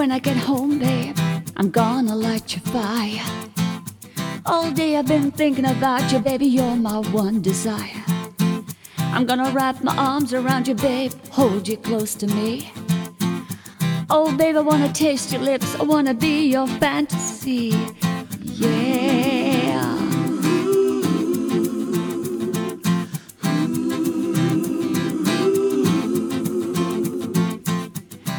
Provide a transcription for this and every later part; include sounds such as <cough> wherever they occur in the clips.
when I get home, babe, I'm gonna light your fire. All day I've been thinking about you, baby, you're my one desire. I'm gonna wrap my arms around you, babe, hold you close to me. Oh, babe, I wanna taste your lips, I wanna be your fantasy. Yeah.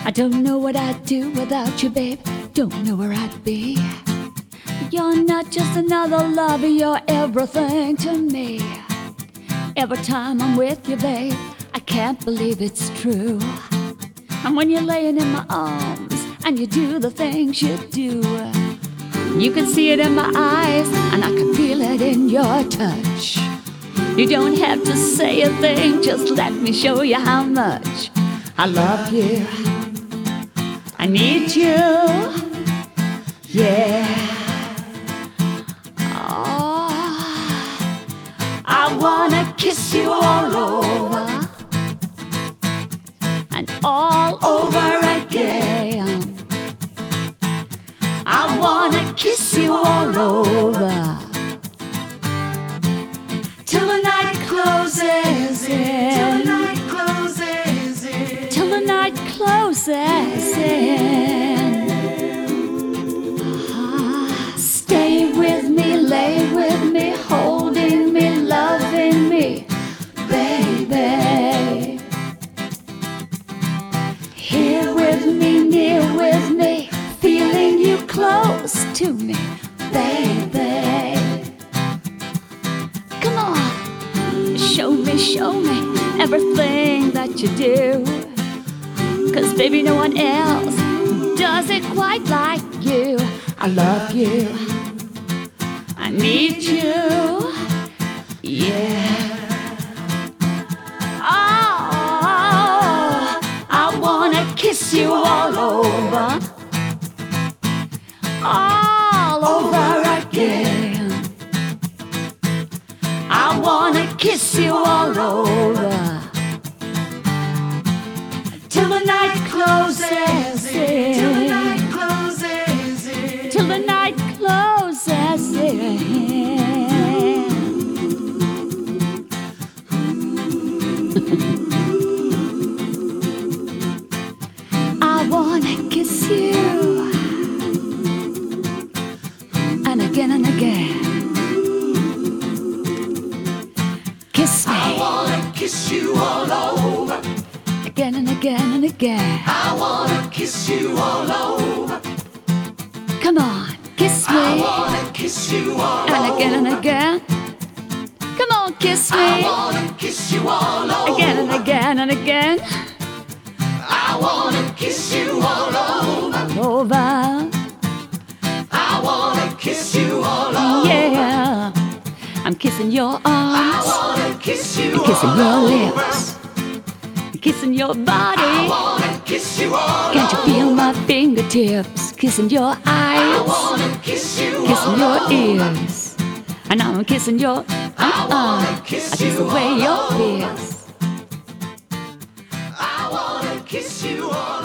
I don't know what I'd do without you, babe. Don't know where I'd be. You're not just another lover, you're everything to me. Every time I'm with you, babe, I can't believe it's true. And when you're laying in my arms and you do the things you do, you can see it in my eyes and I can feel it in your touch. You don't have to say a thing, just let me show you how much I love you. I need you. Yeah. Oh, I wanna kiss you all over and all over again. I wanna kiss you all over till the night closes in. Till the night closes in. Till the night closes in. You close to me, baby. Come on, show me, show me everything that you do. Cause baby, no one else does it quite like you. I love you. I need you. Yeah. Oh, I wanna kiss you all over. All over again. I wanna kiss you all over till the night closes in. Till the night closes in. Till the night closes in. <laughs> I wanna kiss you, again. Kiss I wanna kiss you all over. again and again and again. I wanna kiss you all over. Come on, kiss I wanna kiss you all And over. again and again. Come on, kiss I wanna kiss you all over. Again and again and again. I wanna kiss you all over. Over. Kissing your arms. kiss you kissing your over. lips. Kissing your body. kiss you Can't you over. feel my fingertips? Kissing your eyes. kiss you Kissing your over. ears. And I'm kissing your uh-uh. wanna kiss I kiss away your over. fears. I wanna kiss you all